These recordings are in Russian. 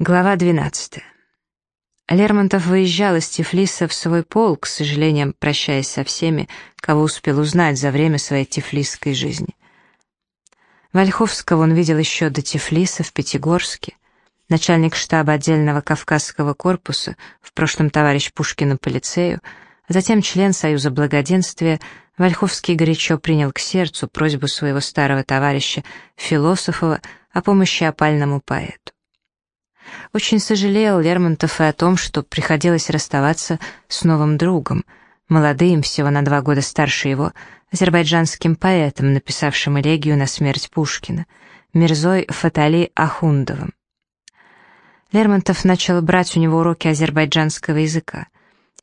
Глава 12. Лермонтов выезжал из Тифлиса в свой полк, с сожалением прощаясь со всеми, кого успел узнать за время своей тифлисской жизни. Вольховского он видел еще до Тифлиса в Пятигорске, начальник штаба отдельного Кавказского корпуса, в прошлом товарищ Пушкина по лицею, затем член Союза Благоденствия, Вольховский горячо принял к сердцу просьбу своего старого товарища Философова о помощи опальному поэту. Очень сожалел Лермонтов и о том, что приходилось расставаться с новым другом, молодым, всего на два года старше его, азербайджанским поэтом, написавшим элегию на смерть Пушкина, Мирзой Фатали Ахундовым. Лермонтов начал брать у него уроки азербайджанского языка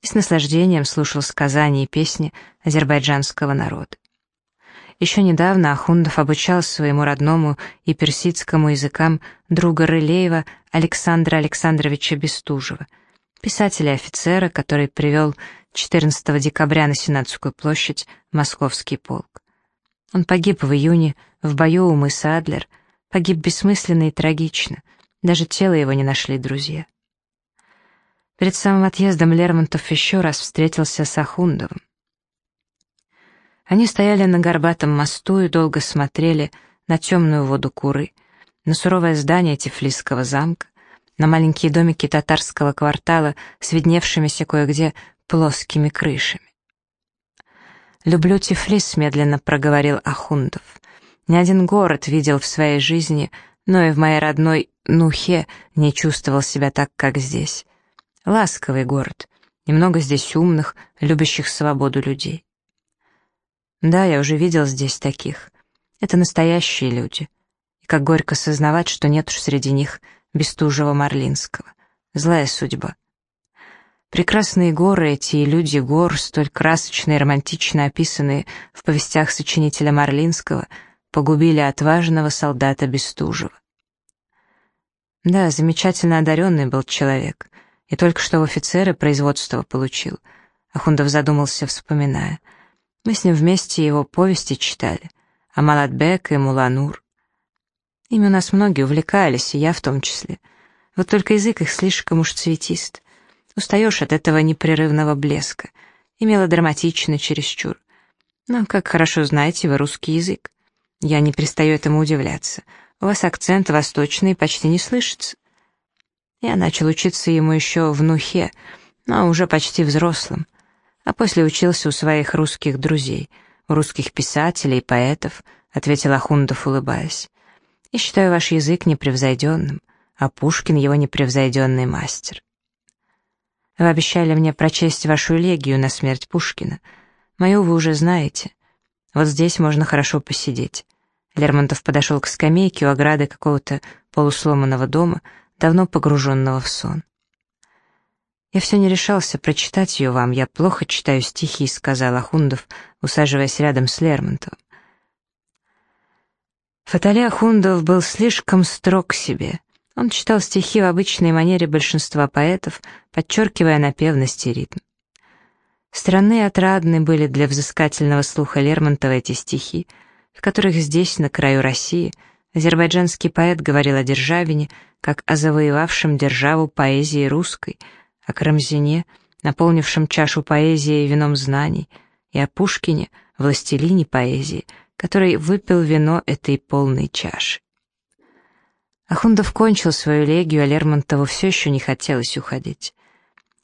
и с наслаждением слушал сказания и песни азербайджанского народа. Еще недавно Ахундов обучал своему родному и персидскому языкам друга Рылеева Александра Александровича Бестужева, писателя и офицера, который привел 14 декабря на Сенатскую площадь Московский полк. Он погиб в июне в бою у мыса Адлер, погиб бессмысленно и трагично, даже тело его не нашли друзья. Перед самым отъездом Лермонтов еще раз встретился с Ахундовым. Они стояли на горбатом мосту и долго смотрели на темную воду Куры, на суровое здание Тифлисского замка, на маленькие домики татарского квартала с видневшимися кое-где плоскими крышами. «Люблю Тифлис», — медленно проговорил Ахундов. «Ни один город видел в своей жизни, но и в моей родной Нухе не чувствовал себя так, как здесь. Ласковый город, немного здесь умных, любящих свободу людей. Да, я уже видел здесь таких. Это настоящие люди. И как горько сознавать, что нет уж среди них Бестужева Марлинского. Злая судьба. Прекрасные горы эти люди гор, столь красочно и романтично описанные в повестях сочинителя Марлинского, погубили отважного солдата Бестужева. Да, замечательно одаренный был человек, и только что в офицеры производства получил. Ахундов задумался, вспоминая — мы с ним вместе его повести читали, а Амалатбек и Муланур. Ими у нас многие увлекались, и я в том числе. Вот только язык их слишком уж цветист. Устаешь от этого непрерывного блеска, и мелодраматично чересчур. Но как хорошо знаете вы русский язык. Я не перестаю этому удивляться. У вас акцент восточный почти не слышится. Я начал учиться ему еще в Нухе, но уже почти взрослым а после учился у своих русских друзей, у русских писателей и поэтов», — ответил Ахундов, улыбаясь. «И считаю ваш язык непревзойденным, а Пушкин его непревзойденный мастер». «Вы обещали мне прочесть вашу элегию на смерть Пушкина. Мою вы уже знаете. Вот здесь можно хорошо посидеть». Лермонтов подошел к скамейке у ограды какого-то полусломанного дома, давно погруженного в сон. «Я все не решался прочитать ее вам, я плохо читаю стихи», — сказал Ахундов, усаживаясь рядом с Лермонтовым. Фатали Ахундов был слишком строг к себе. Он читал стихи в обычной манере большинства поэтов, подчеркивая напевность и ритм. Странные и отрадны были для взыскательного слуха Лермонтова эти стихи, в которых здесь, на краю России, азербайджанский поэт говорил о Державине, как о завоевавшем державу поэзии русской — о Карамзине, наполнившем чашу поэзии вином знаний, и о Пушкине, властелине поэзии, который выпил вино этой полной чаши. Ахундов кончил свою легию, а Лермонтову все еще не хотелось уходить.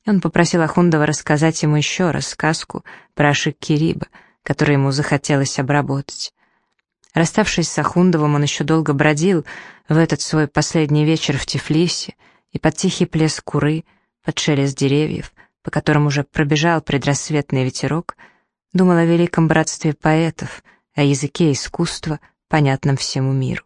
Он попросил Ахундова рассказать ему еще раз сказку про Ашик Кириба, которую ему захотелось обработать. Расставшись с Ахундовым, он еще долго бродил в этот свой последний вечер в Тифлисе и под тихий плеск куры — под шелест деревьев, по которым уже пробежал предрассветный ветерок, думал о великом братстве поэтов, о языке искусства, понятном всему миру.